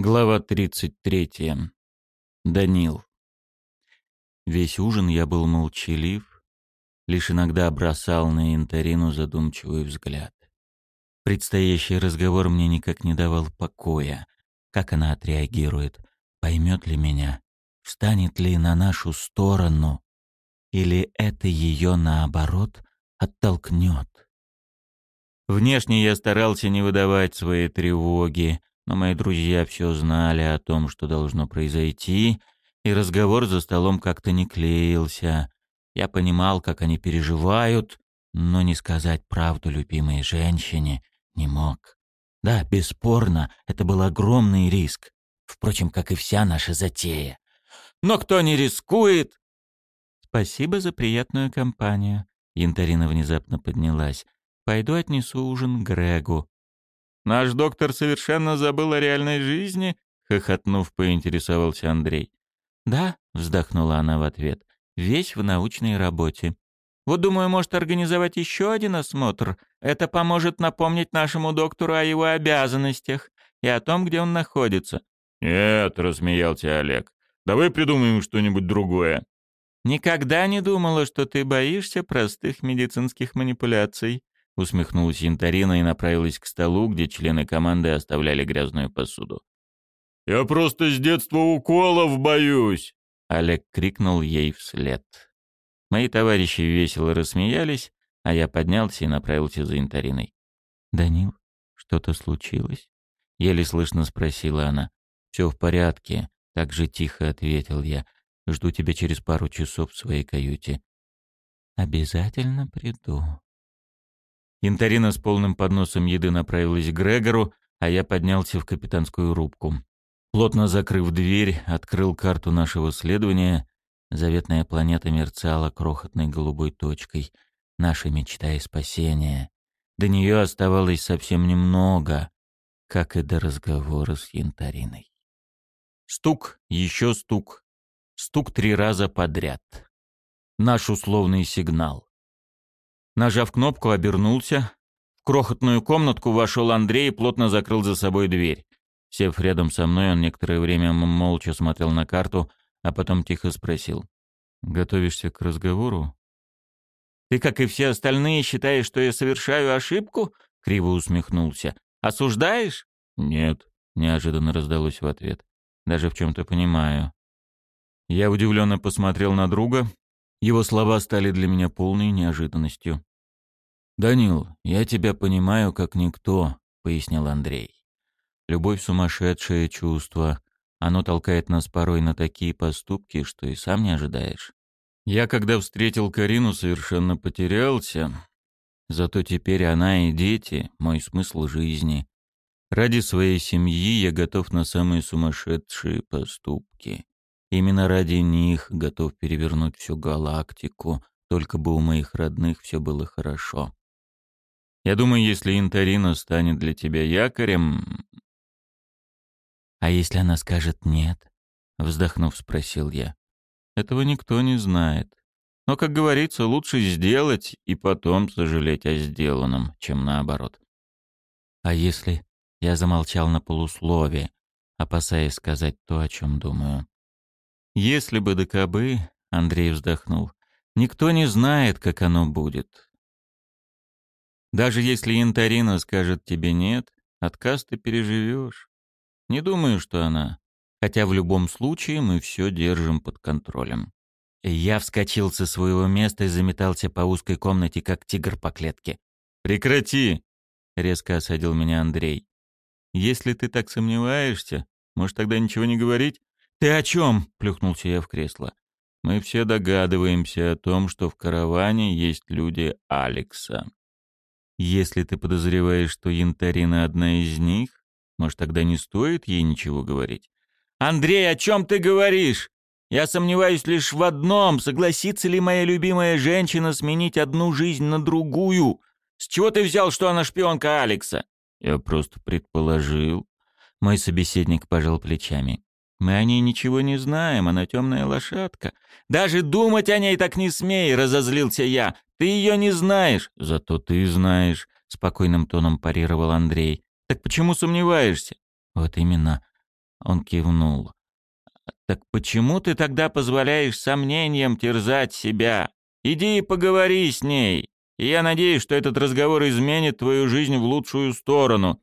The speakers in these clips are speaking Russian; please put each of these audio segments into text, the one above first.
Глава 33. Данил. Весь ужин я был молчалив, лишь иногда бросал на Янтарину задумчивый взгляд. Предстоящий разговор мне никак не давал покоя. Как она отреагирует? Поймет ли меня? Встанет ли на нашу сторону? Или это ее, наоборот, оттолкнет? Внешне я старался не выдавать свои тревоги, но мои друзья все знали о том, что должно произойти, и разговор за столом как-то не клеился. Я понимал, как они переживают, но не сказать правду любимой женщине не мог. Да, бесспорно, это был огромный риск. Впрочем, как и вся наша затея. Но кто не рискует... Спасибо за приятную компанию. Янтарина внезапно поднялась. Пойду отнесу ужин Грегу. Наш доктор совершенно забыл о реальной жизни, хохотнув, поинтересовался Андрей. Да, вздохнула она в ответ. Весь в научной работе. Вот думаю, может организовать еще один осмотр. Это поможет напомнить нашему доктору о его обязанностях и о том, где он находится. Нет, рассмеялся Олег. Давай придумаем что-нибудь другое. Никогда не думала, что ты боишься простых медицинских манипуляций. Усмехнулась Янтарина и направилась к столу, где члены команды оставляли грязную посуду. «Я просто с детства уколов боюсь!» Олег крикнул ей вслед. Мои товарищи весело рассмеялись, а я поднялся и направился за Янтариной. «Данил, что-то случилось?» Еле слышно спросила она. «Все в порядке», — так же тихо ответил я. «Жду тебя через пару часов в своей каюте». «Обязательно приду», Янтарина с полным подносом еды направилась к Грегору, а я поднялся в капитанскую рубку. Плотно закрыв дверь, открыл карту нашего следования. Заветная планета мерцала крохотной голубой точкой. Наша мечта и спасение. До нее оставалось совсем немного, как и до разговора с Янтариной. Стук, еще стук. Стук три раза подряд. Наш условный сигнал. Нажав кнопку, обернулся. В крохотную комнатку вошел Андрей и плотно закрыл за собой дверь. Сев рядом со мной, он некоторое время молча смотрел на карту, а потом тихо спросил. «Готовишься к разговору?» «Ты, как и все остальные, считаешь, что я совершаю ошибку?» — криво усмехнулся. «Осуждаешь?» «Нет», — неожиданно раздалось в ответ. «Даже в чем-то понимаю». Я удивленно посмотрел на друга. Его слова стали для меня полной неожиданностью. «Данил, я тебя понимаю как никто», — пояснил Андрей. «Любовь — сумасшедшее чувство. Оно толкает нас порой на такие поступки, что и сам не ожидаешь. Я, когда встретил Карину, совершенно потерялся. Зато теперь она и дети — мой смысл жизни. Ради своей семьи я готов на самые сумасшедшие поступки. Именно ради них готов перевернуть всю галактику, только бы у моих родных все было хорошо. Я думаю, если Интарина станет для тебя якорем... А если она скажет «нет»? Вздохнув, спросил я. Этого никто не знает. Но, как говорится, лучше сделать и потом сожалеть о сделанном, чем наоборот. А если... Я замолчал на полуслове, опасаясь сказать то, о чем думаю. Если бы да кабы, Андрей вздохнул, никто не знает, как оно будет. Даже если Янтарина скажет тебе «нет», отказ ты переживешь. Не думаю, что она. Хотя в любом случае мы все держим под контролем. Я вскочил со своего места и заметался по узкой комнате, как тигр по клетке. «Прекрати!» — резко осадил меня Андрей. «Если ты так сомневаешься, может, тогда ничего не говорить?» «Ты о чем?» — плюхнулся я в кресло. «Мы все догадываемся о том, что в караване есть люди Алекса. Если ты подозреваешь, что Янтарина одна из них, может, тогда не стоит ей ничего говорить? «Андрей, о чем ты говоришь? Я сомневаюсь лишь в одном, согласится ли моя любимая женщина сменить одну жизнь на другую. С чего ты взял, что она шпионка Алекса?» «Я просто предположил». Мой собеседник пожал плечами. «Мы о ней ничего не знаем, она темная лошадка. Даже думать о ней так не смей!» — разозлился я. Ты ее не знаешь. Зато ты знаешь, спокойным тоном парировал Андрей. Так почему сомневаешься? Вот именно. Он кивнул. «Так почему ты тогда позволяешь сомнениям терзать себя? Иди и поговори с ней. И я надеюсь, что этот разговор изменит твою жизнь в лучшую сторону».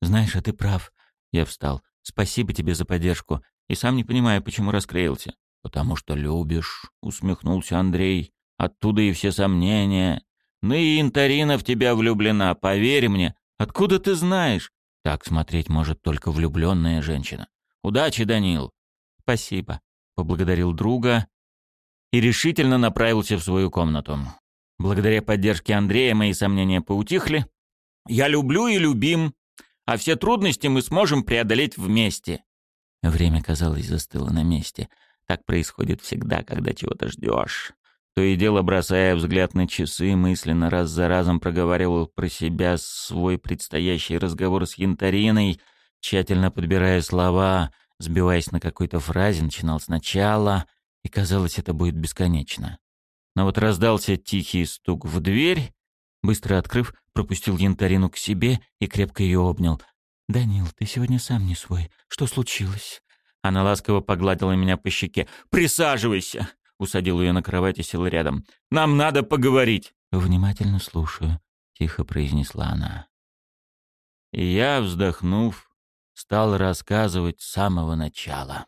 «Знаешь, а ты прав». Я встал. «Спасибо тебе за поддержку. И сам не понимаю, почему расклеился». «Потому что любишь», — усмехнулся Андрей. «Оттуда и все сомнения. Ну и Интарина в тебя влюблена, поверь мне. Откуда ты знаешь?» «Так смотреть может только влюбленная женщина. Удачи, Данил!» «Спасибо», — поблагодарил друга и решительно направился в свою комнату. Благодаря поддержке Андрея мои сомнения поутихли. «Я люблю и любим, а все трудности мы сможем преодолеть вместе». Время, казалось, застыло на месте. Так происходит всегда, когда чего-то ждешь. То и дело, бросая взгляд на часы, мысленно раз за разом проговаривал про себя свой предстоящий разговор с Янтариной, тщательно подбирая слова, сбиваясь на какой-то фразе, начинал сначала, и казалось, это будет бесконечно. Но вот раздался тихий стук в дверь, быстро открыв, пропустил Янтарину к себе и крепко ее обнял. «Данил, ты сегодня сам не свой. Что случилось?» Она ласково погладила меня по щеке. «Присаживайся!» Усадил ее на кровать и сел рядом. «Нам надо поговорить!» «Внимательно слушаю», — тихо произнесла она. И я, вздохнув, стал рассказывать с самого начала.